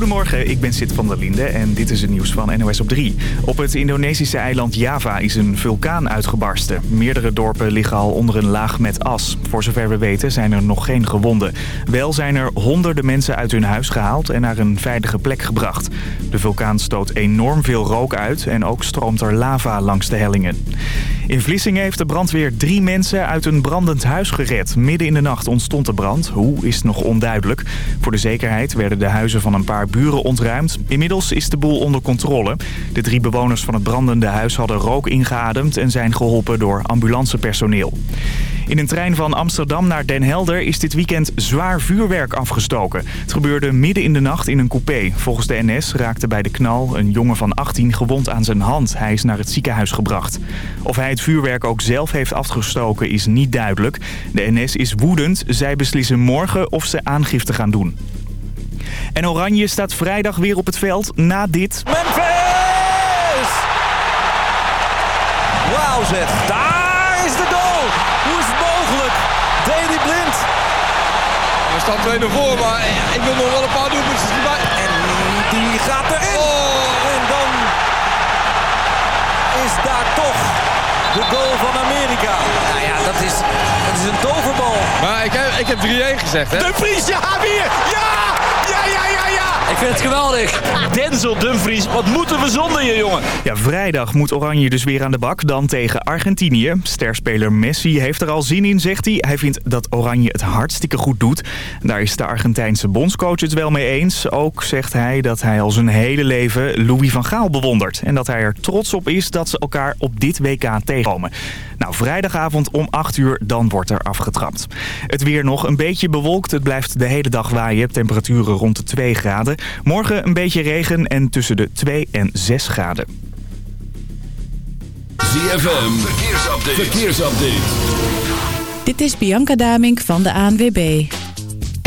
Goedemorgen, ik ben Sid van der Linde en dit is het nieuws van NOS op 3. Op het Indonesische eiland Java is een vulkaan uitgebarsten. Meerdere dorpen liggen al onder een laag met as. Voor zover we weten zijn er nog geen gewonden. Wel zijn er honderden mensen uit hun huis gehaald en naar een veilige plek gebracht. De vulkaan stoot enorm veel rook uit en ook stroomt er lava langs de hellingen. In Vlissingen heeft de brandweer drie mensen uit een brandend huis gered. Midden in de nacht ontstond de brand. Hoe is nog onduidelijk. Voor de zekerheid werden de huizen van een paar buren ontruimd. Inmiddels is de boel onder controle. De drie bewoners van het brandende huis hadden rook ingeademd... en zijn geholpen door ambulancepersoneel. In een trein van Amsterdam naar Den Helder is dit weekend zwaar vuurwerk afgestoken. Het gebeurde midden in de nacht in een coupé. Volgens de NS raakte bij de knal een jongen van 18 gewond aan zijn hand. Hij is naar het ziekenhuis gebracht. Of hij het vuurwerk ook zelf heeft afgestoken is niet duidelijk. De NS is woedend. Zij beslissen morgen of ze aangifte gaan doen. En Oranje staat vrijdag weer op het veld na dit. Memphis! Wauw zeg, daar is de goal! Hoe is het mogelijk? Daley Blind. We staan 2 naar voor, maar ik wil nog wel een paar doelpunten erbij. En die gaat erin! Oh. En dan is daar toch de goal van Amerika. Nou ja, dat is, dat is een toverbal. Maar ik heb, ik heb 3-1 gezegd, hè? De Vries, ja, weer! Ja! Ik vind het geweldig. Denzel Dumfries, wat moeten we zonder je, jongen? Ja, vrijdag moet Oranje dus weer aan de bak, dan tegen Argentinië. Sterspeler Messi heeft er al zin in, zegt hij. Hij vindt dat Oranje het hartstikke goed doet. Daar is de Argentijnse bondscoach het wel mee eens. Ook zegt hij dat hij al zijn hele leven Louis van Gaal bewondert. En dat hij er trots op is dat ze elkaar op dit WK tegenkomen. Nou, vrijdagavond om 8 uur, dan wordt er afgetrapt. Het weer nog een beetje bewolkt. Het blijft de hele dag waaien. Temperaturen rond de 2 graden. Morgen een beetje regen en tussen de 2 en 6 graden. ZFM, verkeersupdate. verkeersupdate. Dit is Bianca Damink van de ANWB.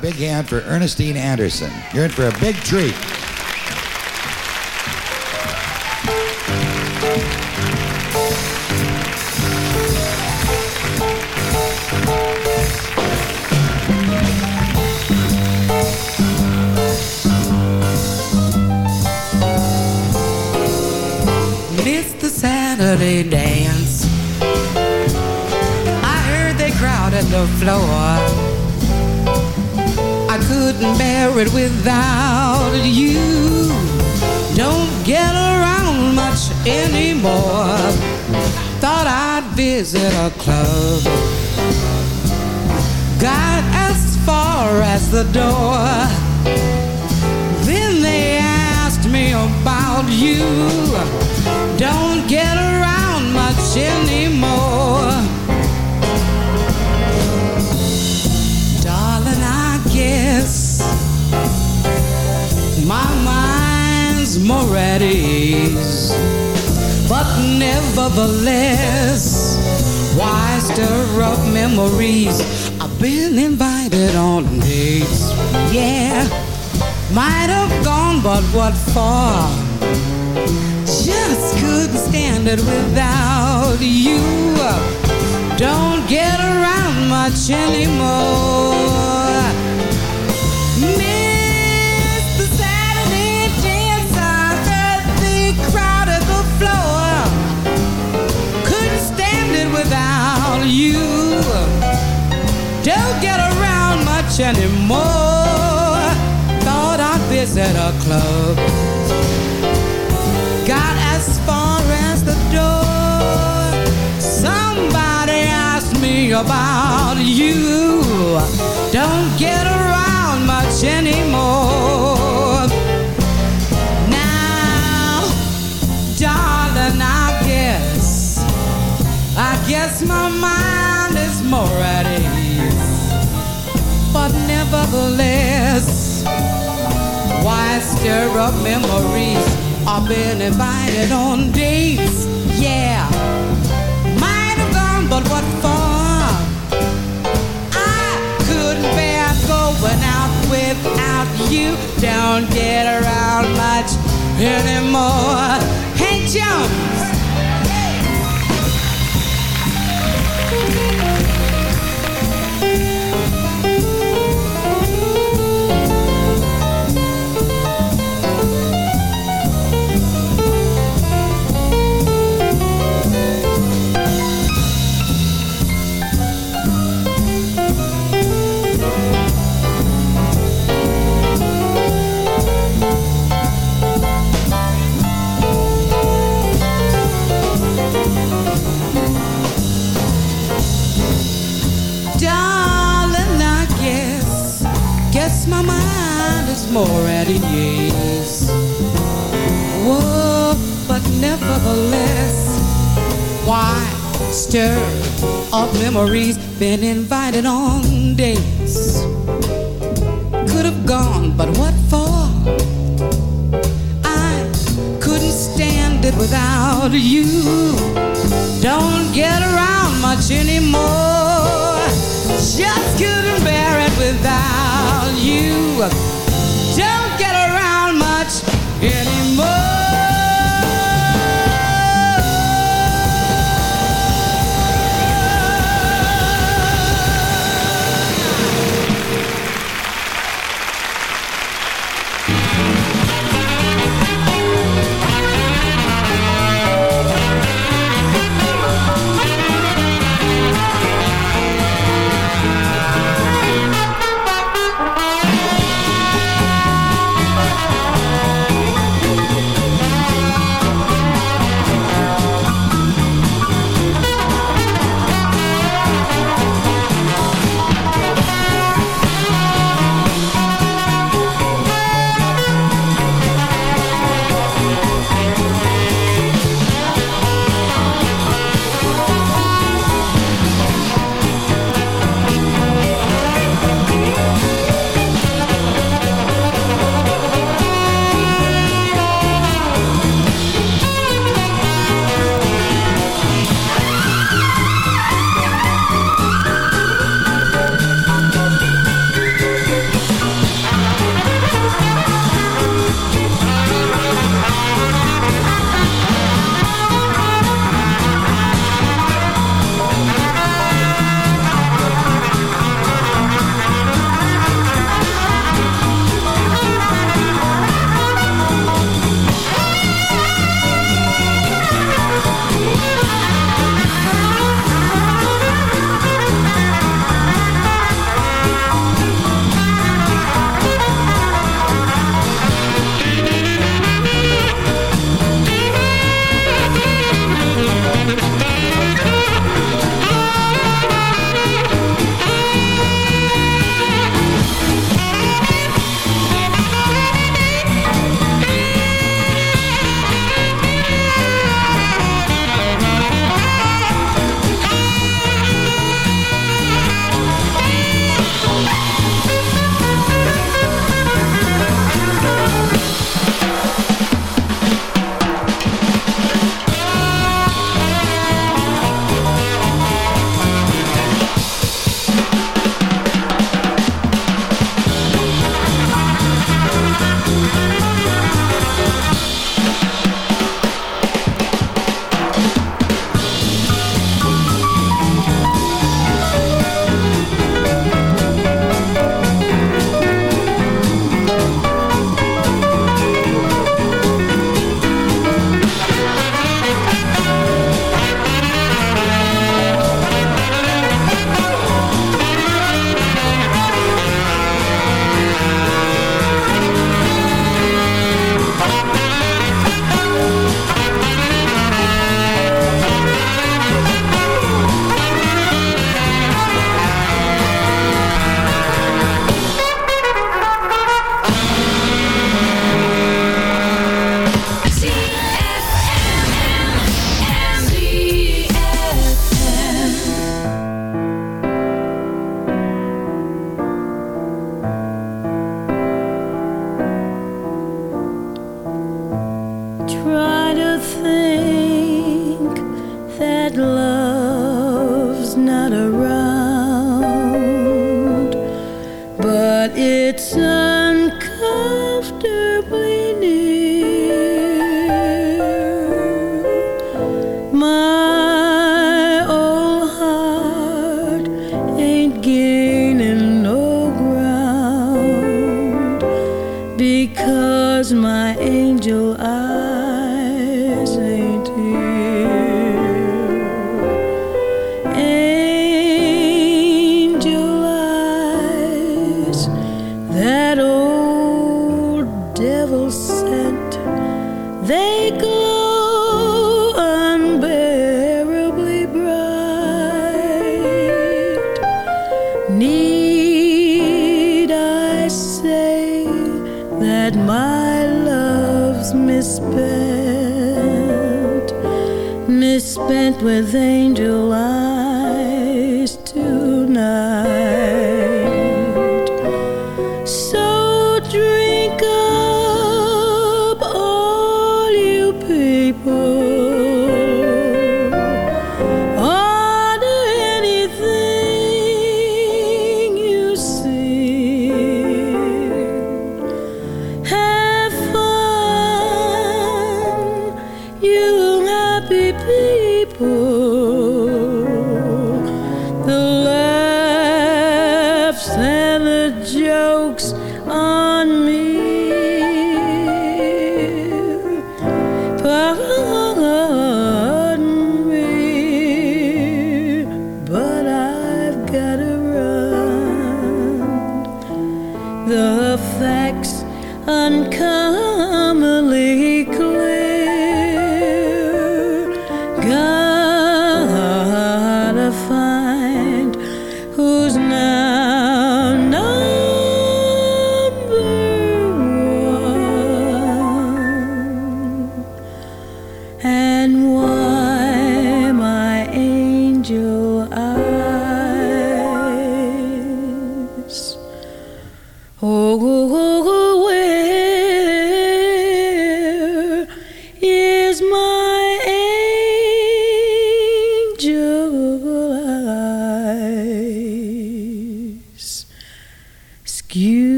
Big hand for Ernestine Anderson? You're in for a big treat. It without you. Don't get around much anymore. Thought I'd visit a club. Got as far as the door. Then they asked me about you. Don't get around much anymore. More at ease. But nevertheless, why stir up memories? I've been invited on dates, yeah. Might have gone, but what for? Just couldn't stand it without you. Don't get around much anymore. Much anymore. Thought I'd visit a club. Got as far as the door. Somebody asked me about you. Don't get around much anymore. Now, darling, I guess, I guess my mind is more at ease. Nevertheless, why stir up memories? I've been invited on dates, yeah. Might have gone, but what for? I couldn't bear going out without you. Don't get around much anymore. Hey, Jones. More at ease. Whoa, but nevertheless, why stir up memories? Been invited on dates. Could have gone, but what for? I couldn't stand it without you. Don't get around much anymore. Just couldn't bear it without you. Oh.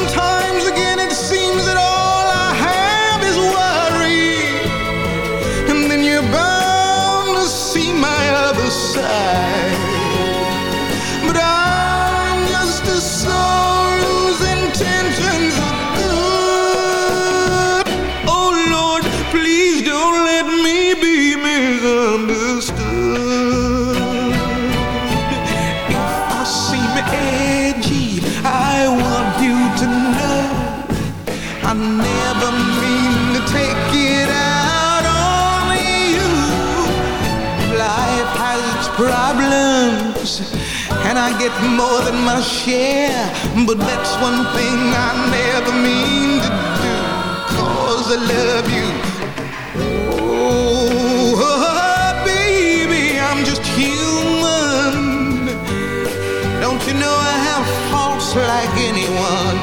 Then sometimes I get more than my share. But that's one thing I never mean to do, cause I love you. Oh, baby, I'm just human. Don't you know I have faults like anyone?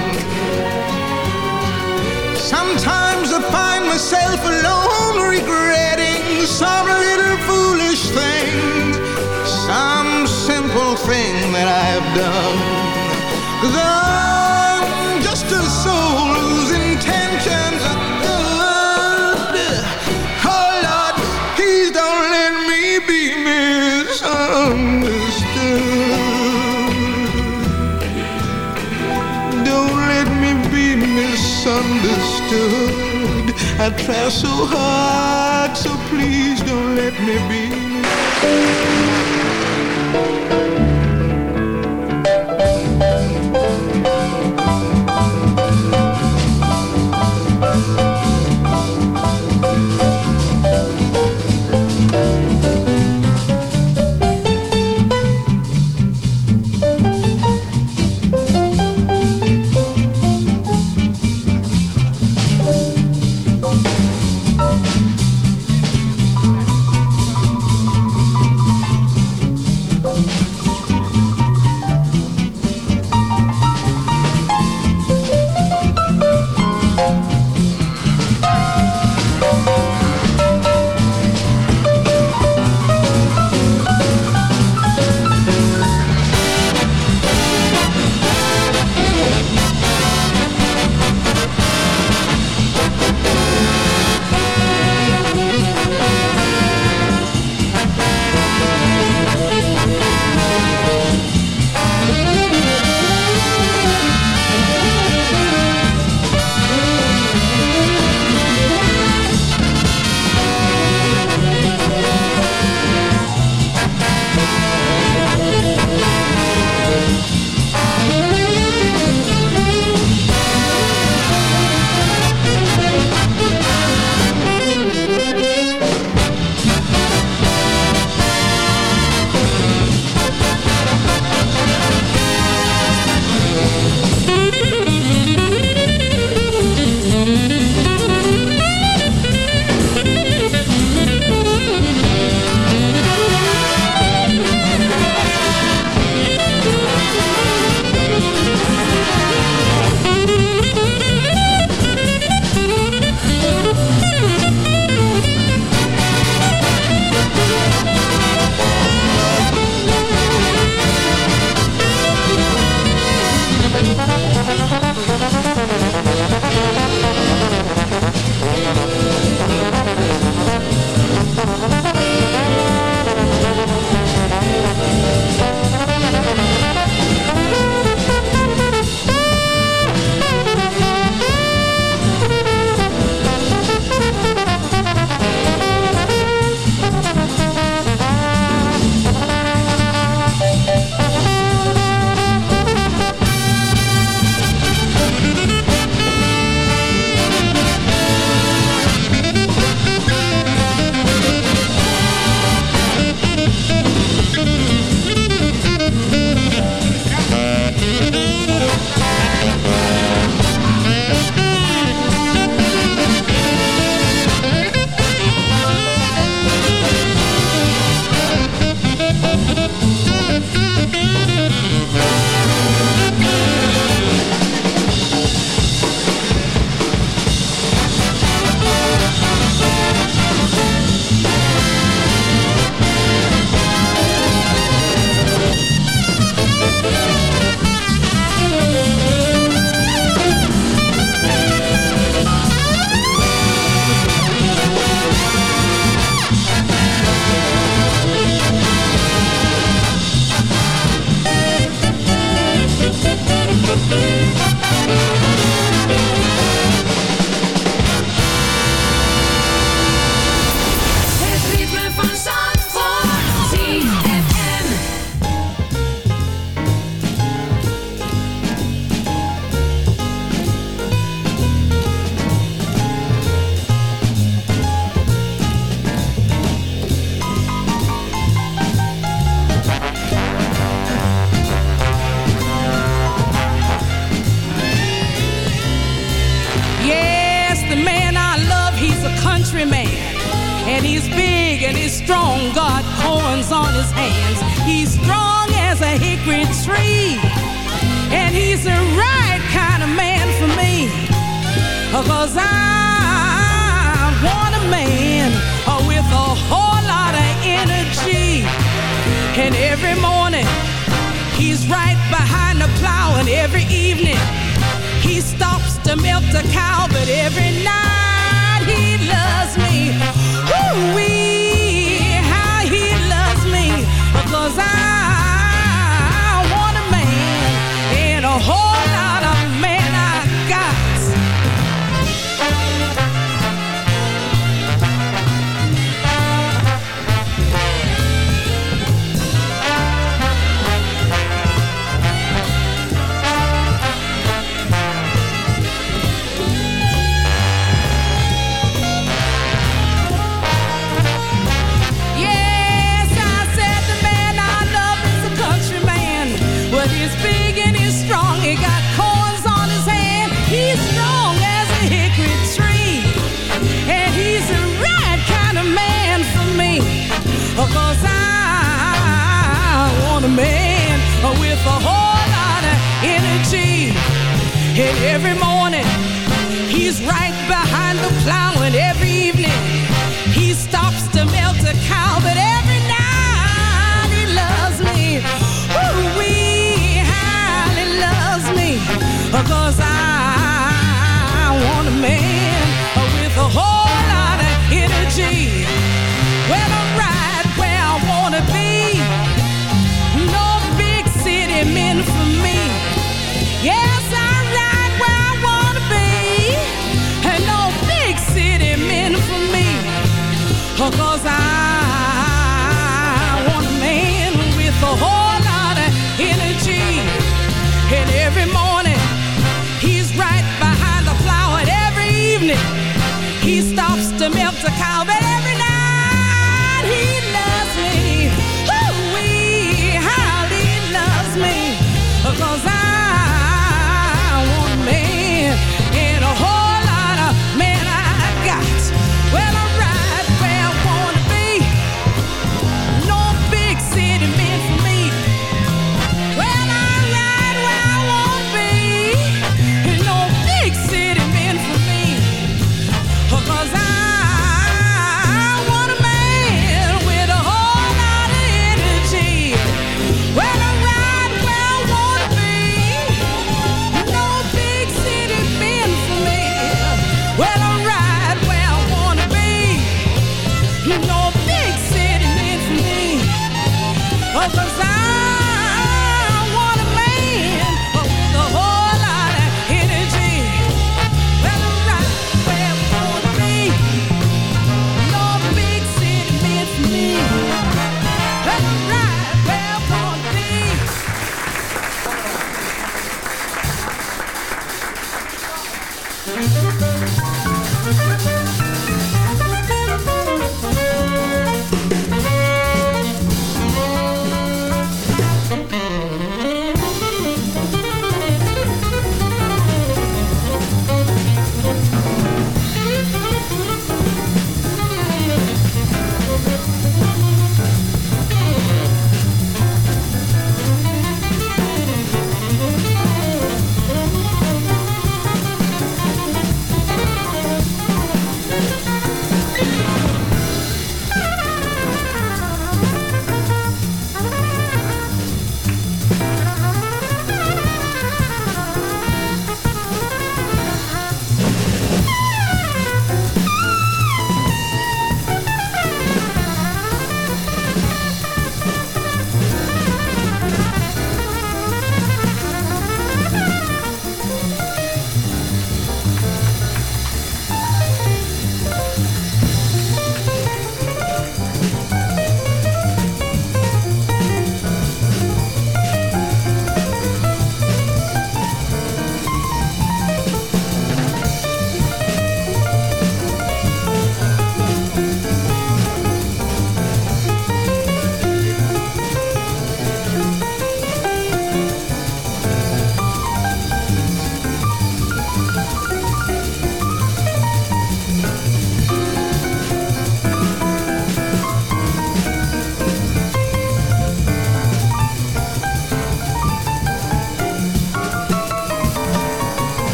Sometimes I find myself alone regretting some little foolish thing, some thing that I've done. Cause I'm just a soul whose intentions are good. Oh Lord, please don't let me be misunderstood. Don't let me be misunderstood. I try so hard, so please don't let me be. his hands. He's strong as a hickory tree. And he's the right kind of man for me. Cause I want a man uh, with a whole lot of energy. And every morning, he's right behind the plow. And every evening, he stops to milk the cow. But every night, he loves me the cow.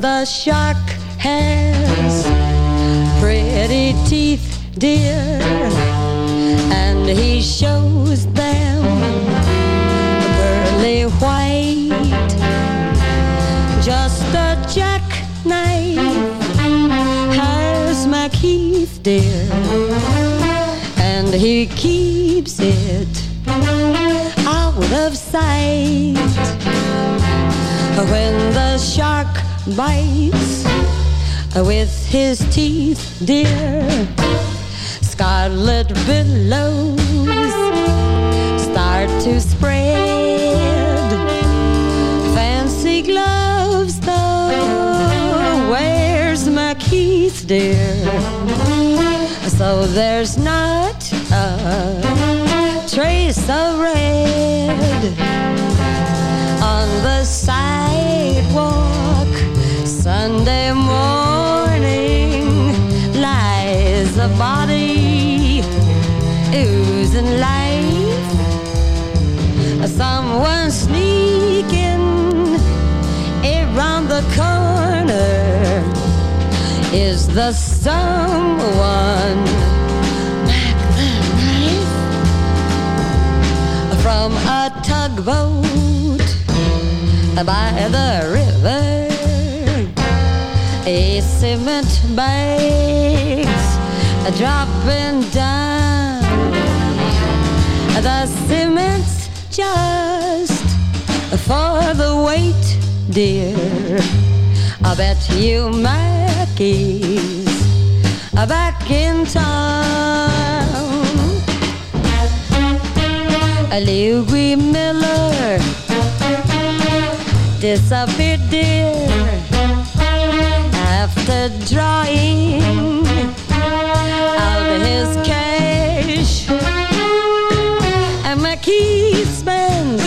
The shark has pretty teeth, dear, and he shows them pearly white. Just a jackknife has MacHeath, dear, and he keeps it out of sight. When the shark bites with his teeth, dear, scarlet billows start to spread. Fancy gloves, though, where's my keys, dear? So there's not a trace of red on the sidewalk. Sunday morning lies a body oozing life. Someone sneaking around the corner. Is the someone back the from a tugboat by the river? A cement bags dropping down. The cement's just for the weight, dear. I bet you Mackey's back in town. Louis Miller disappeared, dear, after drawing out his cash. And McKee spends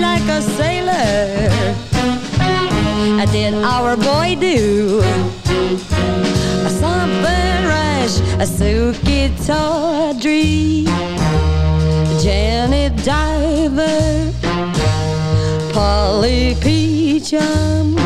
like a sailor. Did our boy do something rash? A Janet Diver, Polly Peachum,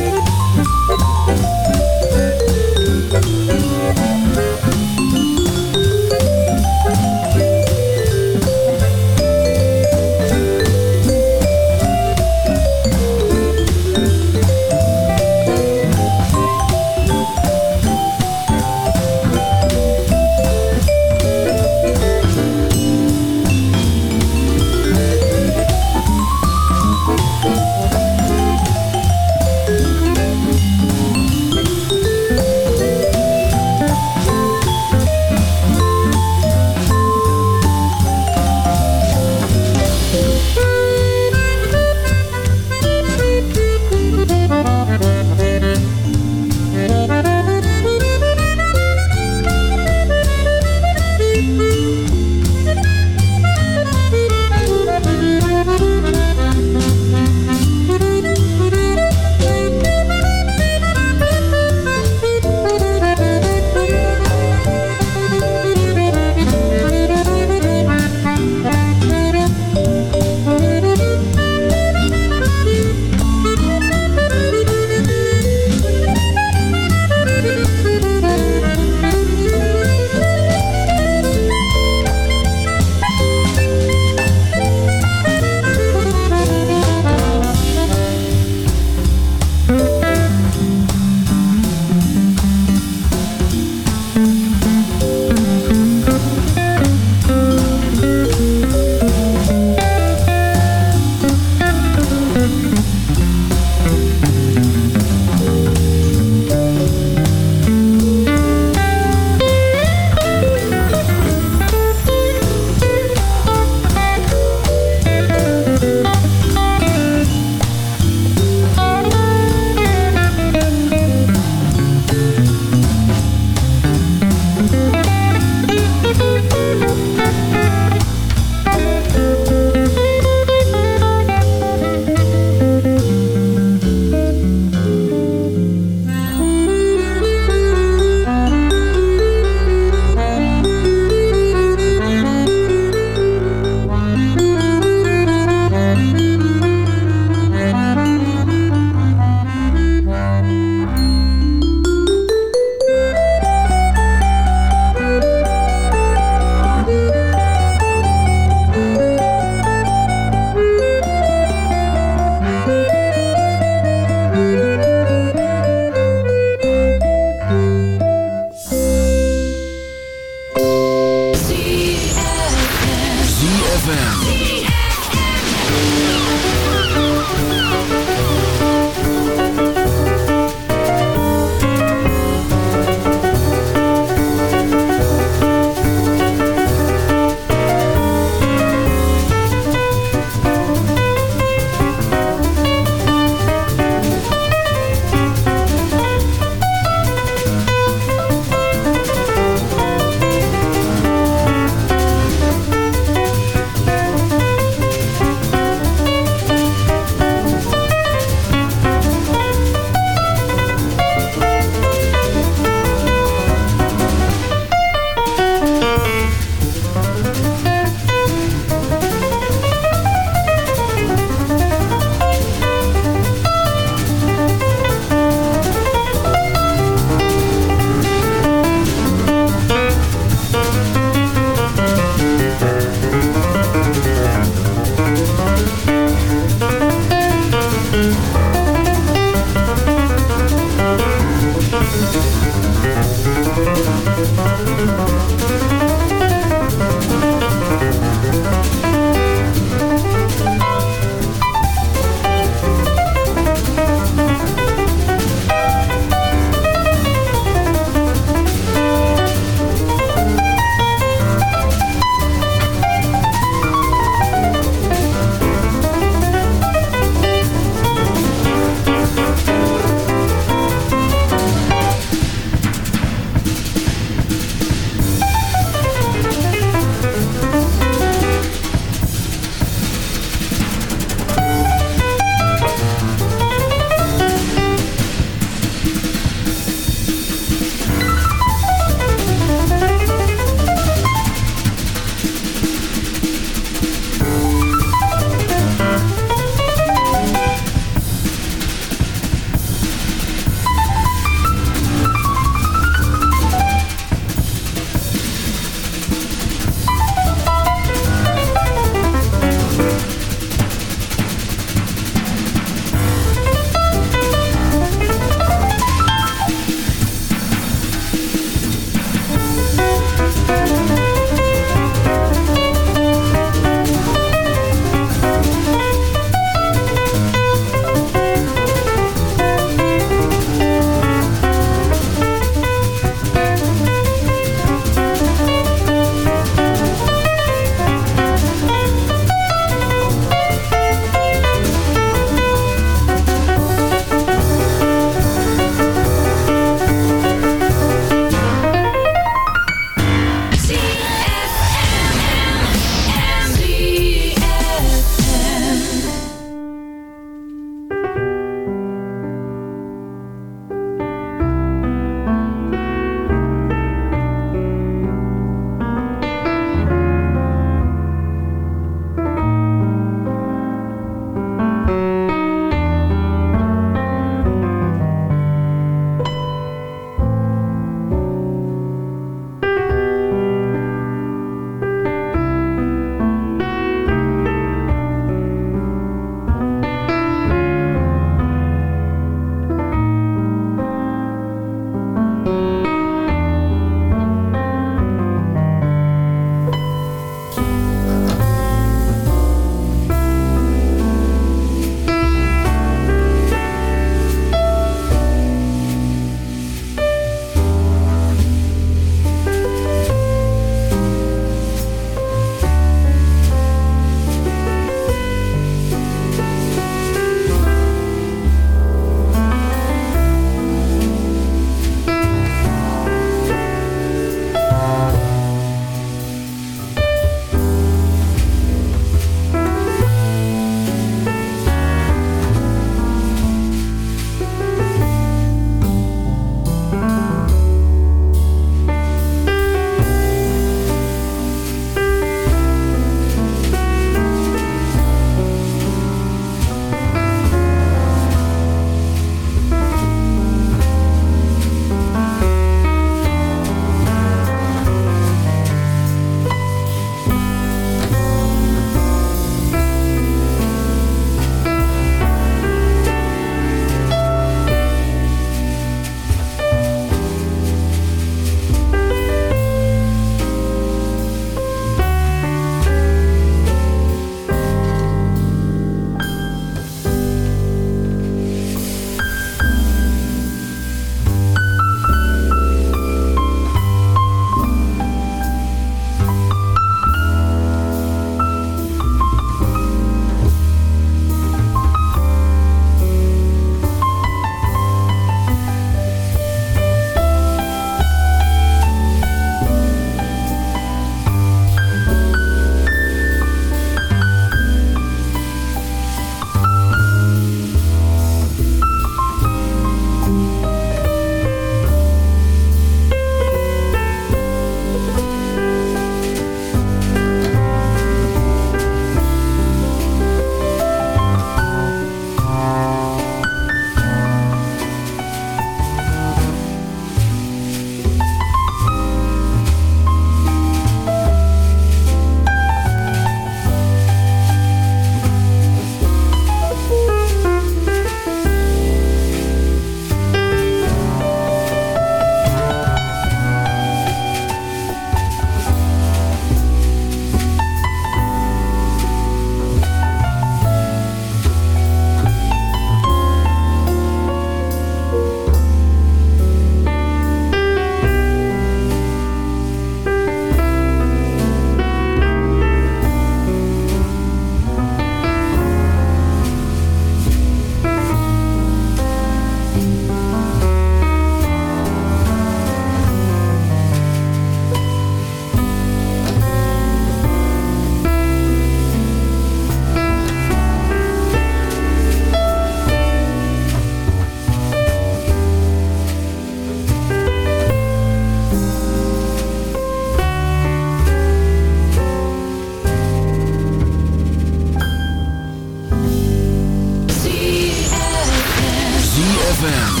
ZFM.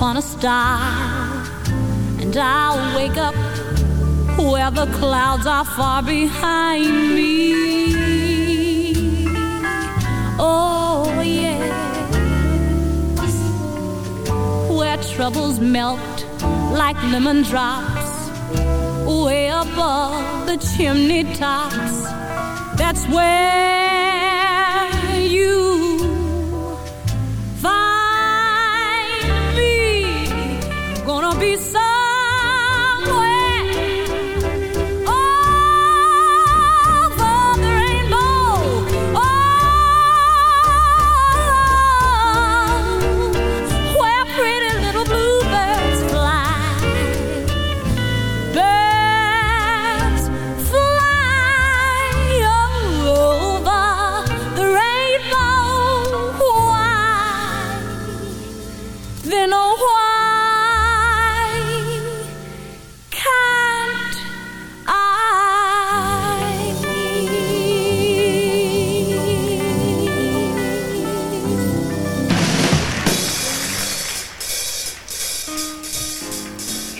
Upon a star, and I'll wake up where the clouds are far behind me. Oh, yes, where troubles melt like lemon drops, way above the chimney tops. That's where you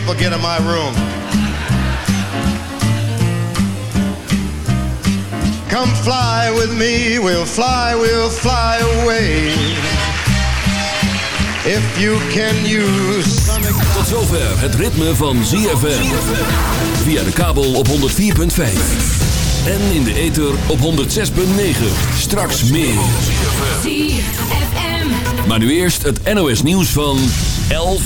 People get in my room? Come fly with me, we'll fly, we'll fly away. If you can use Tot zover het ritme van ZFM. Via de kabel op 104.5. En in de ether op 106.9. Straks meer. ZFM. Maar nu eerst het NOS nieuws van 11